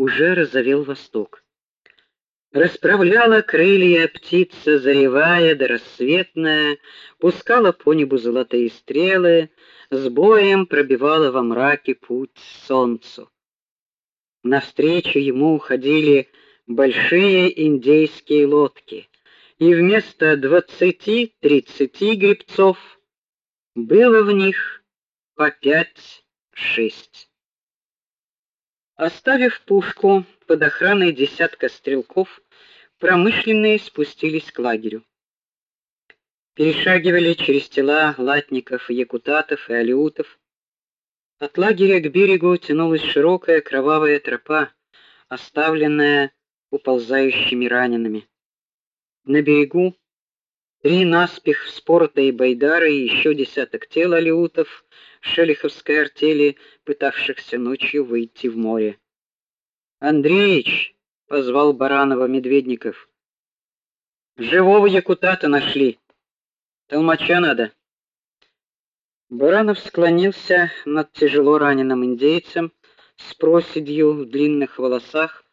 уже разовел восток. Расправляла крылья птица заревая до рассветная, пускала по небу золотые стрелы, с боем пробивала во мраке путь солнцу. Навстречу ему уходили большие индейские лодки, и вместо двадцати-тридцати гребцов было в них по пять-шесть. Оставив пушку под охраной десятка стрелков, промышленные спустились к лагерю. Перешагивали через тела латников якутатов и алиутов. От лагеря к берегу тянулась широкая кровавая тропа, оставленная уползающими ранеными. На берегу три наспех вспоротые байдары и еще десяток тел алиутов шелиховской артели, пытавшихся ночью выйти в море. Андреич позвал Баранова Медведников. Живого якутата нашли. Толмача надо. Баранов склонился над тяжело раненым индейцем с проседью в длинных волосах,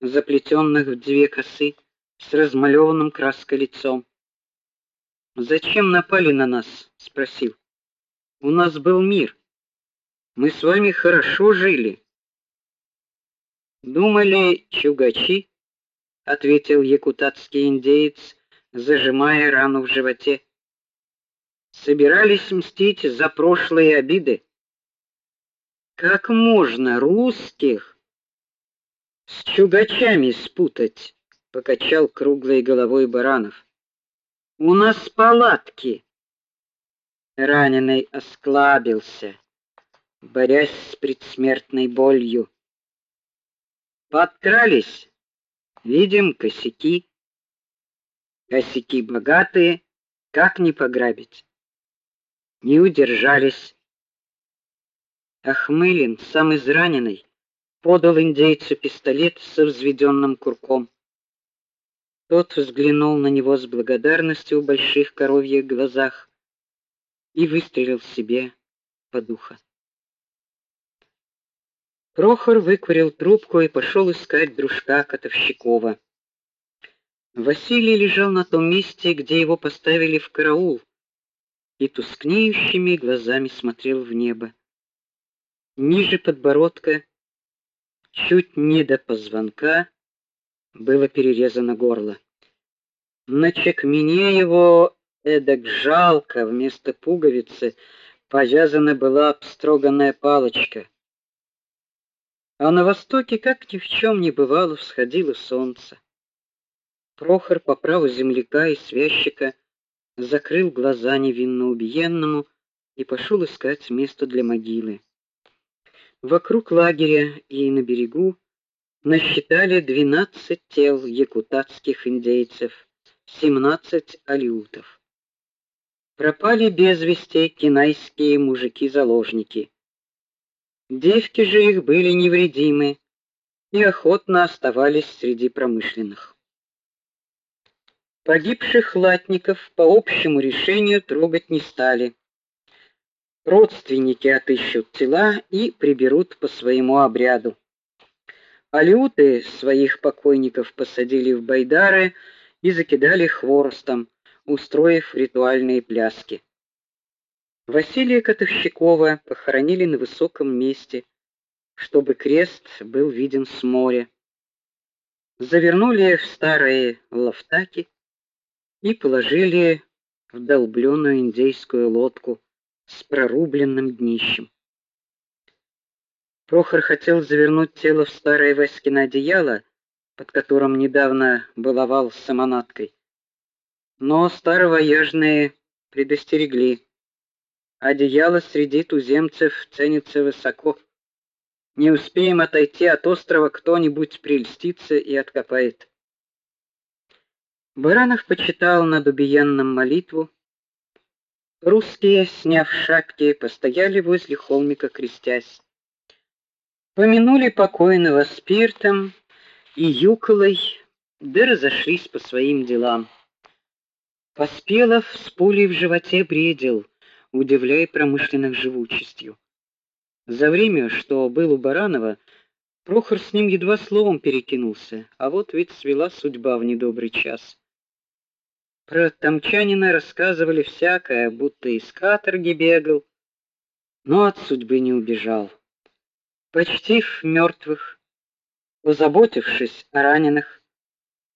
заплетенных в две косы, с размалеванным краской лицом. Зачем напали на нас? спросил. У нас был мир. Мы с вами хорошо жили. Думали, чугачи, ответил якутатский индеец, зажимая рану в животе. Собирались мстить за прошлые обиды. Как можно русских с чугачами спутать? покачал круглой головой Баранов. У нас палатки. Раненый осклабился, борясь с предсмертной болью. Подкрались, видим косяки. Косяки богатые, как не пограбить. Не удержались. Ахмылин, сам израненный, подал индейцу пистолет со взведенным курком. Тот взглянул на него с благодарностью в больших коровьих глазах и выстрелил себе по духу. Прохор выкурил трубку и пошел искать дружка Котовщикова. Василий лежал на том месте, где его поставили в караул, и тускнеющими глазами смотрел в небо. Ниже подбородка, чуть не до позвонка, было перерезано горло. На чекмене его эдак жалко, вместо пуговицы повязана была обстроганная палочка. А на востоке, как ни в чем не бывало, всходило солнце. Прохор по праву земляка и свящика закрыл глаза невинно убиенному и пошел искать место для могилы. Вокруг лагеря и на берегу насчитали 12 тел якутатских индейцев, 17 алиутов. Пропали без вести кинайские мужики-заложники. Девки же их были невредимы и охотно оставались среди промышленных. Погибших латников по общему решению трогать не стали. Родственники отыщут тела и приберут по своему обряду. Алюты своих покойников посадили в байдары и закидали хворостом, устроив ритуальные пляски. Василия Котовщикова похоронили на высоком месте, чтобы крест был виден с моря. Завернули в старые лафтаки и положили в долбленную индейскую лодку с прорубленным днищем. Прохор хотел завернуть тело в старое Васькино одеяло, под которым недавно баловал с самонаткой. Но старовояжные предостерегли. Одеяло среди туземцев ценится высоко. Не успеем отойти от острова, кто-нибудь прельстится и откопает. Баранов почитал над убиенным молитву. Русские, сняв шапки, постояли возле холмика, крестясь. Помянули покойного спиртом и юколой, да разошлись по своим делам. Поспелов с пулей в животе бредил, удивляя промышленных живучестью. За время, что был у Баранова, Прохор с ним едва словом перекинулся, а вот ведь свела судьба в недобрый час. Про тамчанина рассказывали всякое, будто из каторги бегал, но от судьбы не убежал. Почти в мертвых, позаботившись о раненых,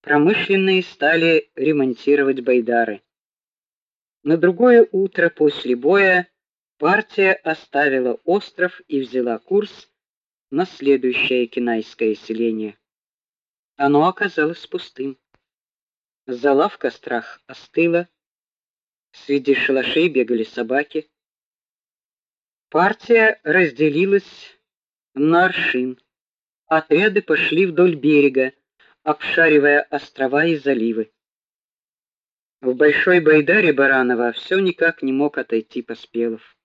промышленные стали ремонтировать байдары. На другое утро после боя партия оставила остров и взяла курс на следующее кинайское селение. Оно оказалось пустым. Зала в кострах остыла, среди шалашей бегали собаки. Партия разделилась на аршин. Отряды пошли вдоль берега, обшаривая острова и заливы. В большой байдаре Баранова все никак не мог отойти Поспелов.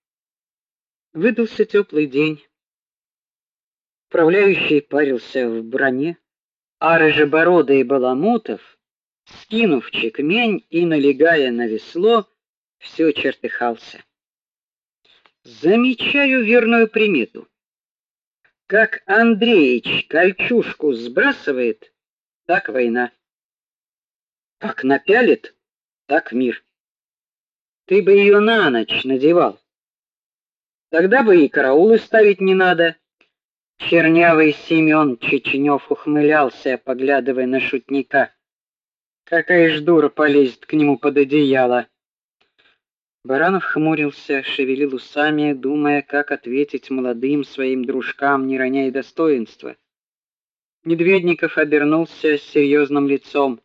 Выдался теплый день. Управляющий парился в броне, а рыжебородый Баламутов, скинув чекмень и налегая на весло, все чертыхался. Замечаю верную примету. Как Андреич кольчужку сбрасывает, так война. Как напялит, так мир. Ты бы ее на ночь надевал. Тогда бы и караулы ставить не надо. Чернявый Семен Чеченев ухмылялся, поглядывая на шутника. Какая ж дура полезет к нему под одеяло. Баранов хмурился, шевелил усами, думая, как ответить молодым своим дружкам, не роняя достоинства. Медведников обернулся с серьезным лицом.